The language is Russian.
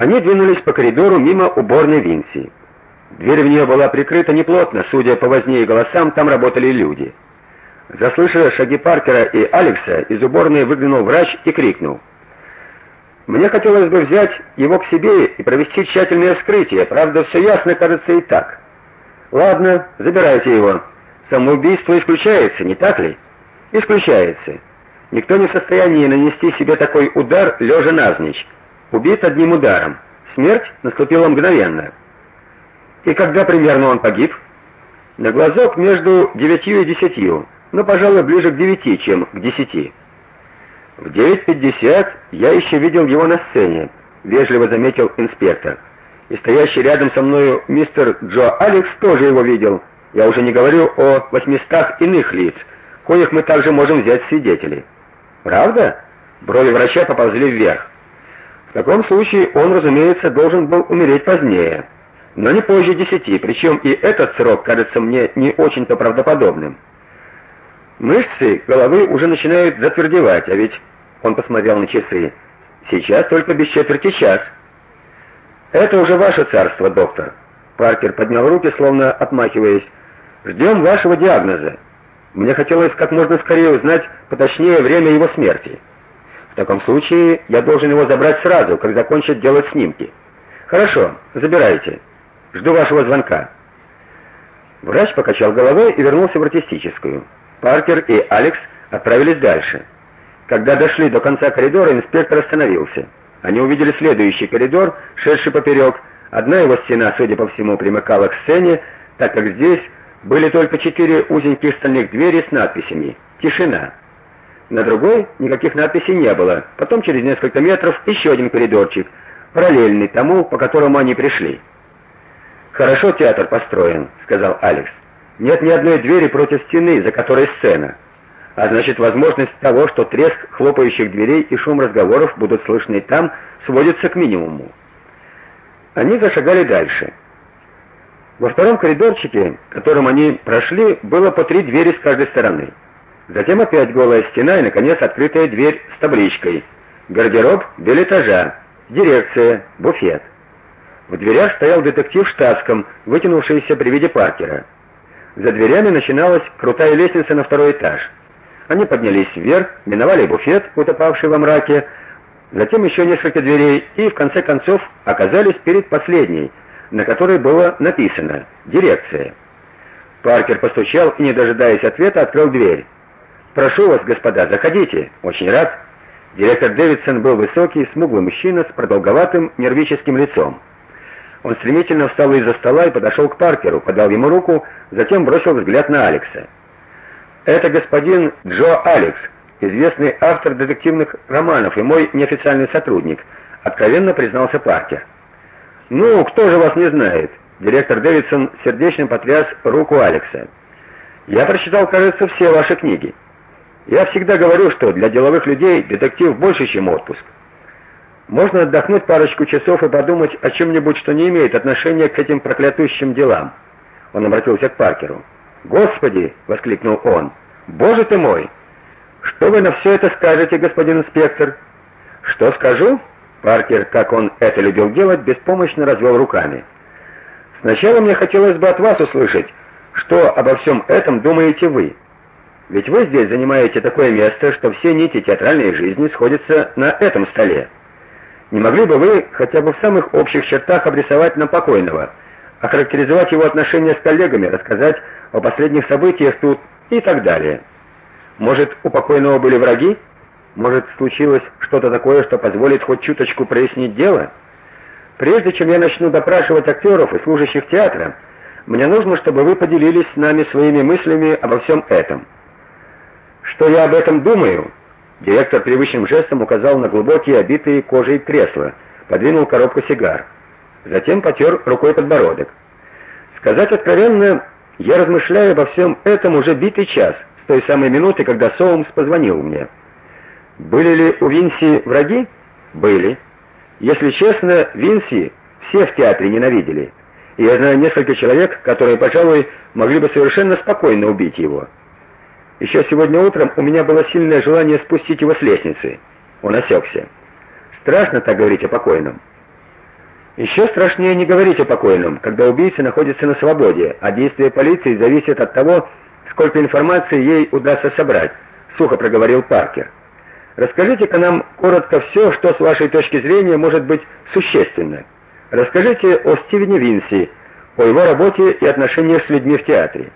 Они двинулись по коридору мимо уборной Винси. Дверь в нее была прикрыта неплотно, судя по возне и голосам, там работали люди. Заслышав шаги Паркера и Алекса, из уборной выглянул врач и крикнул: "Мне хотелось бы взять его к себе и провести тщательное вскрытие. Правда, все ясно, кажется, и так. Ладно, забирайте его. Самоубийство исключается, не так ли? Исключается. Никто не в состоянии нанести себе такой удар лежа навзничь. Убит одним ударом. Смерть наступила мгновенно. И когда примерно он погиб? На глазок между девятью и десятью, но, пожалуй, ближе к девяти, чем к десяти. В 9:50 я еще видел его на сцене, вежливо заметил инспектор. И стоящий рядом со мною мистер Джо Алекс тоже его видел. Я уже не говорю о восьмистах иных лиц, коих мы также можем взять свидетелей. Правда? Брови врача поползли вверх. В таком случае он, разумеется, должен был умереть позднее, но не позже десяти, причем и этот срок кажется мне не очень-то правдоподобным. Мышцы головы уже начинают затвердевать, а ведь он посмотрел на часы. Сейчас только без четверти час. Это уже ваше царство, доктор. Паркер поднял руки, словно отмахиваясь. Ждем вашего диагноза. Мне хотелось как можно скорее узнать поточнее время его смерти. В таком случае я должен его забрать сразу, как закончат делать снимки. Хорошо, забирайте. Жду вашего звонка. Врач покачал головой и вернулся в артистическую. Паркер и Алекс отправились дальше. Когда дошли до конца коридора, инспектор остановился. Они увидели следующий коридор, шедший поперек. Одна его стена, судя по всему, примыкала к сцене, так как здесь были только четыре узеньких стальных двери с надписями. Тишина. На другой никаких надписей не было. Потом через несколько метров еще один коридорчик, параллельный тому, по которому они пришли. Хорошо театр построен, сказал Алекс. Нет ни одной двери против стены, за которой сцена. А значит, возможность того, что треск хлопающих дверей и шум разговоров будут слышны там, сводится к минимуму. Они зашагали дальше. Во втором коридорчике, которым они прошли, было по три двери с каждой стороны. Затем опять голая стена и наконец открытая дверь с табличкой: гардероб билетажа, дирекция, буфет. В дверях стоял детектив в штатском, вытянувшийся при виде Паркера. За дверями начиналась крутая лестница на второй этаж. Они поднялись вверх, миновали буфет, утопавший во мраке, затем еще несколько дверей и в конце концов оказались перед последней, на которой было написано: "Дирекция". Паркер постучал и, не дожидаясь ответа, открыл дверь. Прошу вас, господа, заходите. Очень рад. Директор Дэвидсон был высокий, смуглый мужчина с продолговатым нервическим лицом. Он стремительно встал из-за стола и подошел к Паркеру, подал ему руку, затем бросил взгляд на Алекса. Это господин Джо Алекс, известный автор детективных романов и мой неофициальный сотрудник, откровенно признался Паркер. Ну, кто же вас не знает? Директор Дэвидсон сердечно потряс руку Алекса. Я прочитал, кажется, все ваши книги. Я всегда говорю, что для деловых людей детектив больше, чем отпуск. Можно отдохнуть парочку часов и подумать о чем нибудь что не имеет отношения к этим проклятущим делам. Он обратился к Паркеру. "Господи!" воскликнул он. "Боже ты мой! Что вы на все это скажете, господин инспектор?" "Что скажу?" Паркер, как он это любил делать, беспомощно развел руками. "Сначала мне хотелось бы от вас услышать, что обо всем этом думаете вы?" Ведь вы здесь занимаете такое место, что все нити театральной жизни сходятся на этом столе. Не могли бы вы хотя бы в самых общих чертах обрисовать нам покойного, охарактеризовать его отношения с коллегами, рассказать о последних событиях тут и так далее? Может, у покойного были враги? Может, случилось что-то такое, что позволит хоть чуточку прояснить дело? Прежде чем я начну допрашивать актеров и служащих театра, мне нужно, чтобы вы поделились с нами своими мыслями обо всем этом. Что я об этом думаю? Директор привычным жестом указал на глубокие обитые кожей кресла, подвинул коробку сигар. Затем потер рукой подбородок. Сказать откровенно, я размышляю обо всем этом уже битый час, с той самой минуты, когда Соумс позвонил мне. Были ли у Винси враги? Были. Если честно, Винси все в театре ненавидели. И я знаю несколько человек, которые, пожалуй, могли бы совершенно спокойно убить его. Еще сегодня утром у меня было сильное желание спустить его с лестницы. Он осекся. Страшно так говорить о покойном. Еще страшнее не говорить о покойном, когда убийца находится на свободе, а действия полиции зависят от того, сколько информации ей удастся собрать, сухо проговорил Паркер. Расскажите-ка нам коротко все, что с вашей точки зрения может быть существенно. Расскажите о Стивене Винси, о его работе и отношениях с людьми в театре.